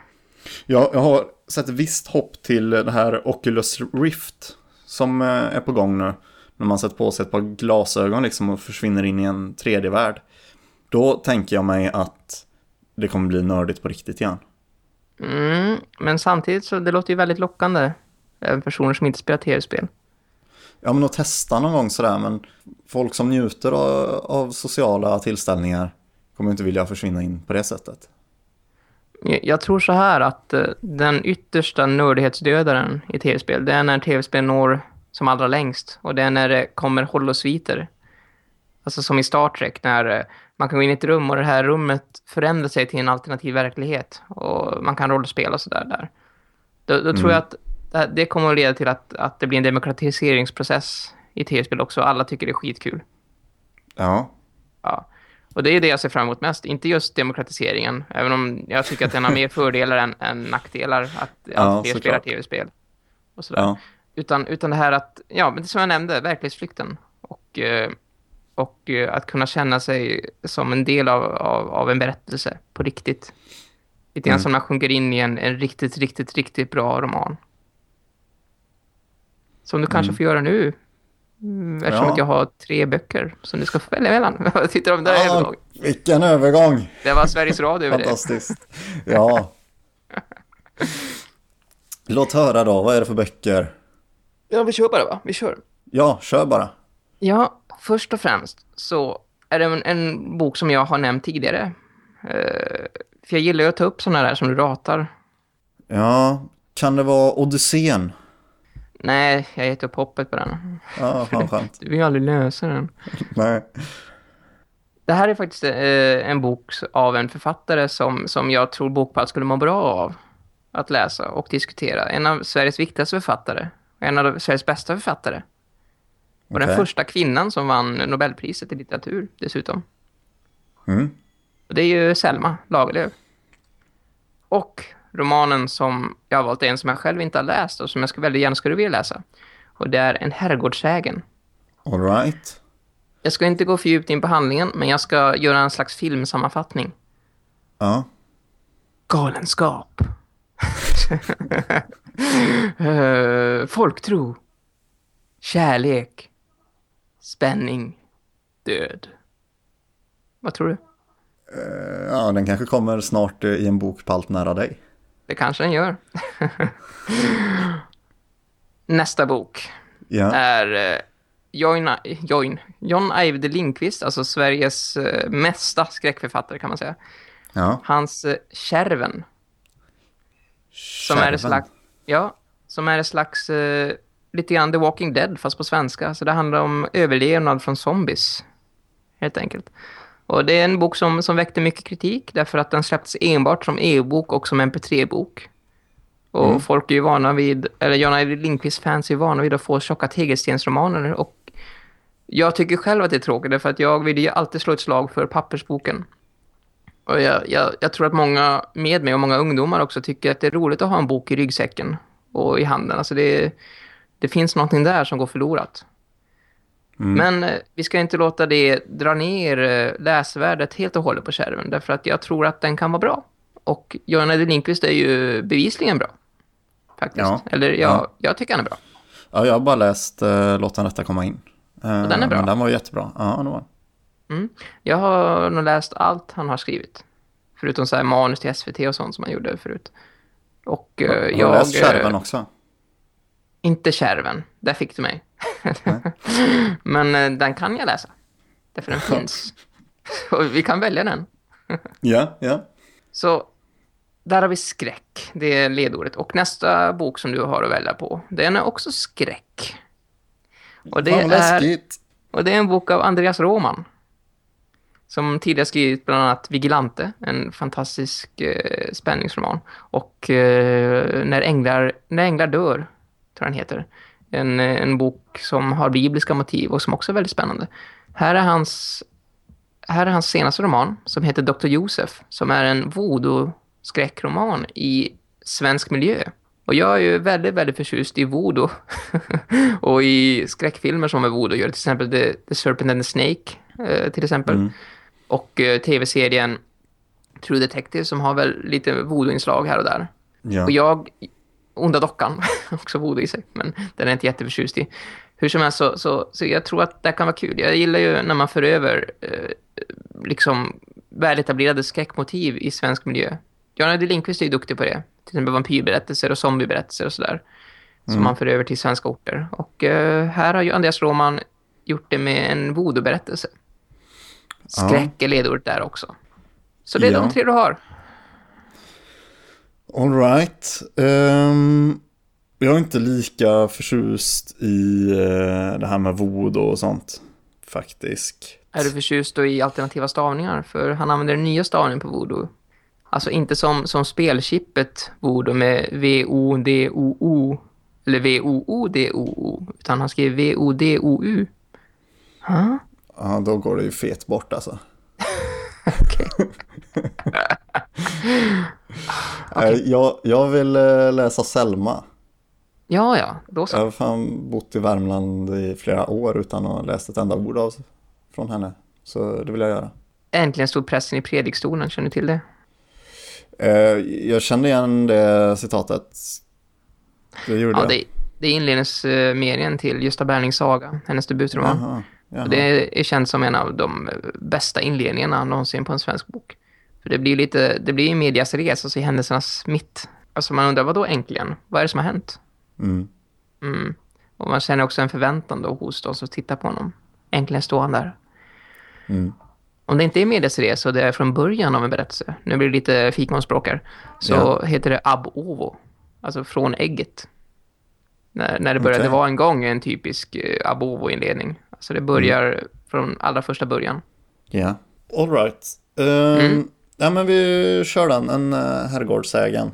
Jag, jag har sett visst hopp till det här Oculus Rift som eh, är på gång nu. När man sätter på sig ett par glasögon liksom och försvinner in i en 3D-värld. Då tänker jag mig att det kommer bli nördigt på riktigt igen. Mm, men samtidigt så det låter ju väldigt lockande. Även personer som inte spelar tv-spel. Ja, men att testa någon gång sådär, men folk som njuter av, av sociala tillställningar kommer inte vilja försvinna in på det sättet. Jag- tror så här att eh, den yttersta nördighetsdödaren i tv-spel, det är när tv-spel når som allra längst. Och det är när det kommer holosviter. Alltså som i Star Trek, när eh, man kan gå in i ett rum och det här rummet förändrar sig till en alternativ verklighet. Och man kan rollspela och sådär där. Då, då tror jag att det, kommer att leda till att, att det blir en demokratiseringsprocess i tv-spel också. Alla tycker det är skitkul. Ja, Ja. Och det är det jag ser fram emot mest. Inte just demokratiseringen, även om jag tycker att den har mer fördelar än, än nackdelar. Att Ja, allt fler spelar tv-spel. Och sådär. ja, Utan, utan det här att, ja, men det som jag nämnde, verklighetsflykten. Och, eh, och eh, att kunna känna sig som en del av, av, av en berättelse på riktigt. Lite grann Mm. som man sjunker in i en, en riktigt, riktigt, riktigt bra roman. Som du kanske Mm. får göra nu. Mm, Eftersom Ja. att jag har tre böcker som du ska få välja mellan. Vad tittar de där ja övergång? vilken övergång! Det var Sveriges Radio över det. Fantastiskt. Ja. Låt höra då, vad är det för böcker? Ja, vi kör bara va? Vi kör. Ja, kör bara. Ja, först och främst så är det en, en bok som jag har nämnt tidigare. Eh, för jag gillar ju att ta upp sådana där som du ratar. Ja, kan det vara Odysseen? Nej, jag gett upp hoppet på den. Ja, fan skönt. Du vill aldrig läsa den. Nej. Det här är faktiskt eh, en bok av en författare som, som jag tror Bokpall skulle må bra av att läsa och diskutera. En av Sveriges viktigaste författare. En av Sveriges bästa författare. Och den Okej. första kvinnan som vann Nobelpriset i litteratur dessutom. Mm. Och det är ju Selma Lagerlöf. Och romanen som jag har valt är en som jag själv inte har läst och som jag skulle väldigt gärna skulle vilja läsa. Och det är En herrgårdsägen. All right. Jag ska inte gå för djupt in på handlingen, men jag ska göra en slags filmsammanfattning. Ja. Galenskap. uh, folktro. Kärlek. Spänning. Död. Vad tror du? Eh, Ja, den kanske kommer snart eh, i en bok på allt nära dig. Det kanske den gör. Nästa bok Ja. är eh, Join, Join, John Ajvide Lindqvist, alltså Sveriges mesta skräckförfattare kan man säga. ja. Hans eh, Kärven, som är Kärven. ett slags, ja, som är ett slags eh, lite grann The Walking Dead fast på svenska. Så det handlar om överlevnad från zombies, helt enkelt. Och det är en bok som, som väckte mycket kritik därför att den släpptes enbart som e-bok och som mp3-bok. Och Mm. folk är ju vana vid, eller John Ajvide Lindqvist fans är ju vana vid att få tjocka tegelstensromaner och jag tycker själv att det är tråkigt därför att jag vill ju alltid slå ett slag för pappersboken. Och jag, jag, jag tror att många med mig och många ungdomar också tycker att det är roligt att ha en bok i ryggsäcken och i handen. Alltså det, det finns någonting där som går förlorat. Mm. Men eh, vi ska inte låta det dra ner eh, läsvärdet helt och hållet på kärven. Därför att jag tror att den kan vara bra. Och Göran Edel Lindqvist är ju bevisligen bra. Faktiskt. Ja. Eller jag, Ja. jag tycker han är bra. Ja, jag har bara läst uh, Låt den rätta komma in. Och den är bra. Men den var jättebra. Ja, var den. Mm. Jag har nog läst allt han har skrivit. Förutom så här manus till SVT och sånt som han gjorde förut. Och Har jag... du läst Kärven också? Inte kärven. Där fick du mig. Men eh, den kan jag läsa. Därför den finns. Och vi kan välja den. Ja, ja. Så där har vi skräck. Det är ledordet. Och nästa bok som du har att välja på, den är också skräck. Och det, är, och det är en bok av Andreas Roman. Som tidigare skrivit bland annat Vigilante, en fantastisk eh, spänningsroman. Och eh, när, änglar, när änglar dör, tror jag den heter. En, eh, en bok som har bibliska motiv och som också är väldigt spännande. Här är hans, här är hans senaste roman som heter Dr. Josef. Som är en voodoo-skräckroman i svensk miljö. Och jag är ju väldigt, väldigt förtjust i voodoo. och i skräckfilmer som är voodoo. Gör till exempel The, The Serpent and the Snake. Eh, till exempel. Mm. Och eh, tv-serien True Detective som har väl lite voodoo-inslag här och där. Ja. Och jag, Onda dockan, också voodoo i sig, men den är inte jätteförtjust i. Hur som helst så, så, så jag tror att det kan vara kul. Jag gillar ju när man för över eh, liksom väletablerade skräckmotiv i svensk miljö. Jan Ede Lindqvist är ju duktig på det. Till exempel vampyrberättelser och zombieberättelser och sådär. som man för över till svenska orter. Och eh, här har ju Andreas Roman gjort det med en voodoo-berättelse. Skräck är ledordet där också. Så det är Ja. de tre du har. All right. Ehm, jag är inte lika förtjust i eh, det här med voodoo och sånt. Faktiskt. Är du förtjust då i alternativa stavningar? För han använder den nya stavningen på voodoo. Alltså inte som, som spelchippet voodoo med V-O-D-O-O. Eller V-O-O-D-O-O. Utan han skriver V-O-D-O-U. Huh? Ja, då går det ju fet bort alltså. Okej. Eh, Jag, jag vill eh, läsa Selma. Ja, ja. Då så. Jag har fan bott i Värmland i flera år utan att ha läst ett enda ord av, från henne. Så det vill jag göra. Äntligen stod pressen i predikstolen. Känner du till det? Eh, Jag kände igen det citatet. Det gjorde Ja, det, det är inledningsmeningen till Gösta Berlings saga. Hennes debutroman. Jaha, jaha. Det är känt som en av de bästa inledningarna någonsin på en svensk bok. För det blir lite, det blir medias res, alltså i händelsernas mitt. Alltså man undrar, vad då äntligen? Vad är det som har hänt? Mm. Mm. Och man känner också en förväntan då hos de som tittar på honom. Äntligen står han där. Mm. Om det inte är medias res och det är från början av en berättelse, nu blir det lite fikonspråk här, så Ja. heter det ab ovo. Alltså från ägget. När, när det började Okej. vara en gång en typisk eh, ab ovo-inledning. Alltså det börjar från allra första början. Ja. All right. Um, Ja, men vi kör den, en uh, herrgårdssägen.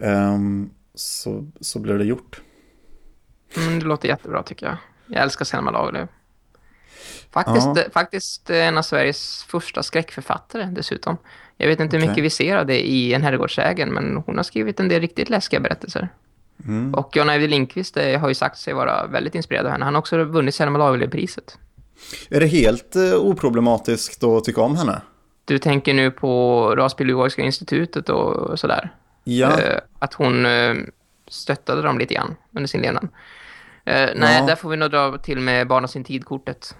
Ehm, så, så blir det gjort. Mm, det låter jättebra tycker jag. Jag älskar Selma Lagerlöf. Faktiskt, Ja. eh, faktiskt eh, en av Sveriges första skräckförfattare dessutom. Jag vet inte hur Okej. mycket vi ser av det i En herrgårdsägen, men hon har skrivit en del riktigt läskiga berättelser. Mm. Och John Ajvide Lindqvist eh, har ju sagt sig vara väldigt inspirerad av henne. Han har också vunnit Selma Lagerlöf-priset. Är det helt uh, oproblematiskt att tycka om henne? Du tänker nu på Rasbiologiska institutet och sådär. Ja. Eh, att hon eh, stöttade dem lite grann under sin levnad. Eh, nej, Ja. där får vi nog dra till med Barn och sin tid-kortet.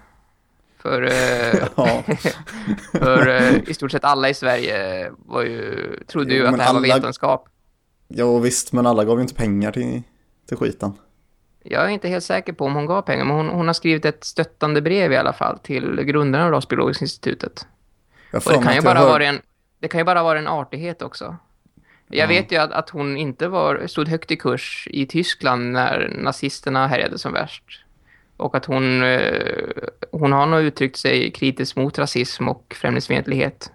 För, ja. för i stort sett alla i Sverige var ju, trodde ju Jo, att det här var alla- vetenskap. ja, visst, men alla gav ju inte pengar till, till skiten. Jag är inte helt säker på om hon gav pengar, men hon, hon har skrivit ett stöttande brev i alla fall till grundarna av Rasbiologiska institutet. Och det kan, ju bara hör- vara en, det kan ju bara vara en artighet också. Jag vet ju att, att hon inte var, stod högt i kurs i Tyskland när nazisterna härjade som värst. Och att hon, eh, hon har nog uttryckt sig kritiskt mot rasism och främlingsfientlighet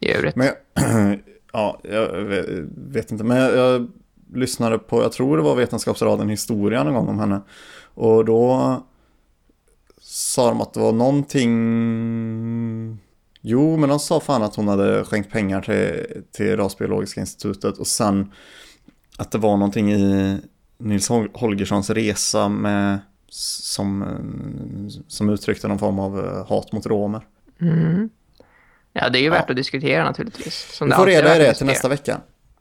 i övrigt. Men jag, ja, jag vet, vet inte, men jag, jag lyssnade på, jag tror det var Vetenskapsraden Historia någon gång om henne. Och då sa de att det var någonting... Jo, men de sa fan att hon hade skänkt pengar till, till Rasbiologiska institutet och sen att det var någonting i Nils Hol- Holgerssons resa med som, som uttryckte någon form av eh, hat mot romer. Mm. Ja, det är ju värt Ja. att diskutera naturligtvis. Som Vi får reda i det till nästa vecka.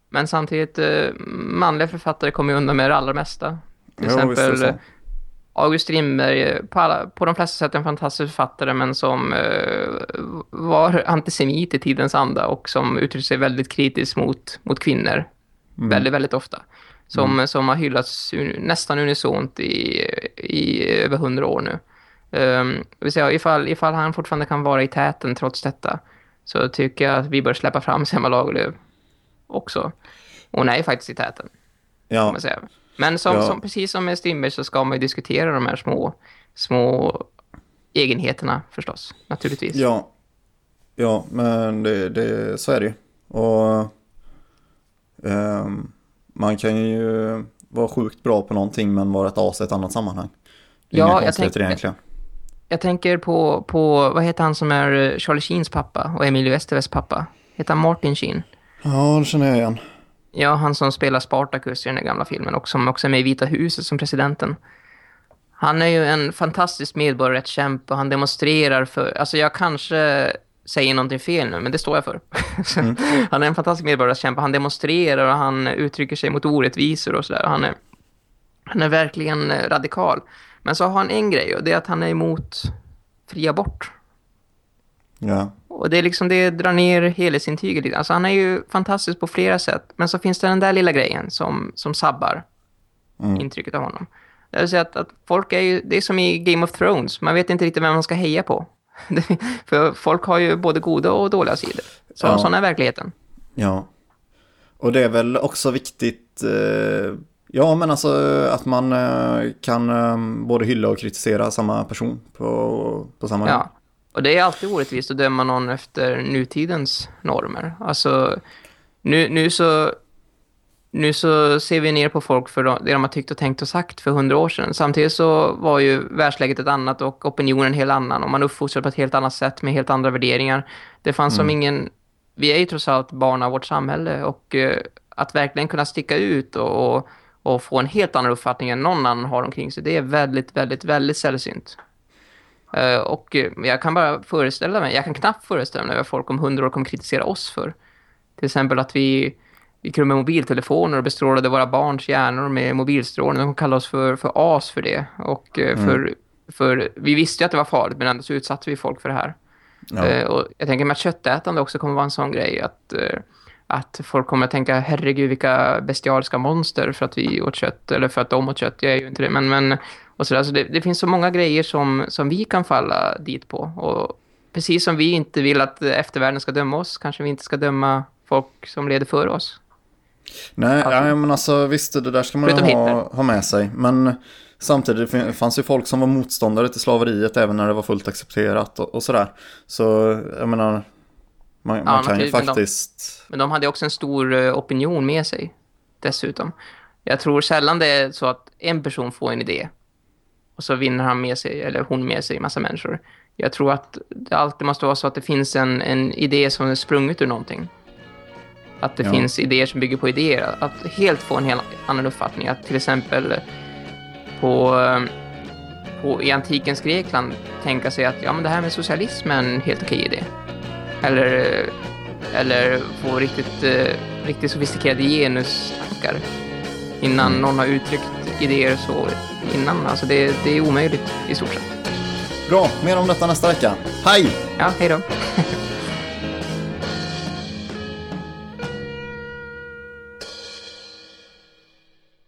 Men samtidigt, eh, manliga författare kommer ju undan med det allra mesta. Till Jo, exempel August Strindberg, eh, på, alla, på de flesta sätt en fantastisk författare, men som eh, var antisemit i tidens anda och som uttryckte sig väldigt kritiskt mot, mot kvinnor. Mm. Väldigt, väldigt ofta. Som, som har hyllats nästan unisont i, i över hundra år nu. Um, vill säga, ifall, ifall han fortfarande kan vara i täten trots detta så tycker jag att vi bör släppa fram Selma Lagerlöf också. Hon är ju faktiskt i täten, kan Ja, man säga. Men som, Ja. som, precis som med Strindberg så ska man ju diskutera de här små, små egenheterna förstås, naturligtvis. Ja, ja men det, det, så är det. Och ehm, man kan ju vara sjukt bra på någonting men vara ett as i ett annat sammanhang. Det är Ja, inga jag tänkte- egentligen. Jag tänker på, på, vad heter han som är Charlie Sheens pappa och Emilio Esteves pappa? Heter han Martin Sheen? Ja, det känner jag igen. Ja, han som spelar Spartacus i den gamla filmen och som också är med i Vita huset som presidenten. Han är ju en fantastisk medborgarrättskämpe och han demonstrerar för... Alltså jag kanske säger någonting fel nu, men det står jag för. han är en fantastisk medborgarrättskämpe. Han demonstrerar och han uttrycker sig mot orättvisor och sådär. Han är, han är verkligen eh, radikal. Men så har han en grej och det är att han är emot fri abort. Ja, Och det är liksom det drar ner helhetsintyget lite. Alltså han är ju fantastisk på flera sätt. Men så finns det den där lilla grejen som, som sabbar. intrycket av honom. Det vill säga att, att folk är ju, det är som i Game of Thrones, man vet inte riktigt vem man ska heja på. För folk har ju både goda och dåliga sidor. Så, Ja. Sån är verkligheten. Ja. Och det är väl också viktigt, eh, ja men alltså att man eh, kan eh, både hylla och kritisera samma person på, på samma gång. Och det är alltid orättvist att döma någon efter nutidens normer. Alltså, nu, nu så... Nu så ser vi ner på folk för de- det de har tyckt och tänkt och sagt för hundra år sedan. Samtidigt så var ju världsläget ett annat och opinionen en helt annan. Och man uppfostrade på ett helt annat sätt med helt andra värderingar. Det fanns som ingen... Vi är ju trots allt barn av vårt samhälle. Och eh, att verkligen kunna sticka ut och, och, och få en helt annan uppfattning än någon annan har omkring sig. Det är väldigt, väldigt, väldigt sällsynt. Eh, och jag kan bara föreställa mig, jag kan knappt föreställa mig vad folk om hundra år kommer kritisera oss för. Till exempel att vi gick runt med mobiltelefoner och bestrålade våra barns hjärnor med mobilstrålning. De kommer kalla oss för, för as för det. Och eh, för, för vi visste ju att det var farligt men ändå så utsatte vi folk för det här. Ja. Eh, och jag tänker mig att köttätande också kommer vara en sån grej att, att folk kommer att tänka herregud vilka bestialiska monster för att vi åt kött eller för att de åt kött, jag är ju inte det men, men och så där. Så det, det finns så många grejer som, som vi kan falla dit på och precis som vi inte vill att eftervärlden ska döma oss kanske vi inte ska döma folk som leder för oss. Nej, Alltså- nej, men alltså visst, det där ska man ju ha, ha med sig. Men samtidigt fin- fanns ju folk som var motståndare till slaveriet även när det var fullt accepterat och, och sådär. Så jag menar, man, man kan ju ju- men de- faktiskt... Men de hade också en stor eh, opinion med sig dessutom. Jag tror sällan det är så att en person får en idé och så vinner han med sig, eller hon med sig, massa människor. Jag tror att det alltid måste vara så att det finns en, en idé som är sprunget ur någonting. Att det Ja. finns idéer som bygger på idéer. Att helt få en helt annan uppfattning. Att till exempel på, eh, på, i antikens Grekland tänka sig att ja, men det här med socialism är en helt okej idé. Eller, eller få riktigt, eh, riktigt sofistikerade genustankar innan Mm. någon har uttryckt idéer så innan. Alltså det, det är omöjligt i stort sett. Bra, mer om detta nästa vecka. Hej! Ja, hej då.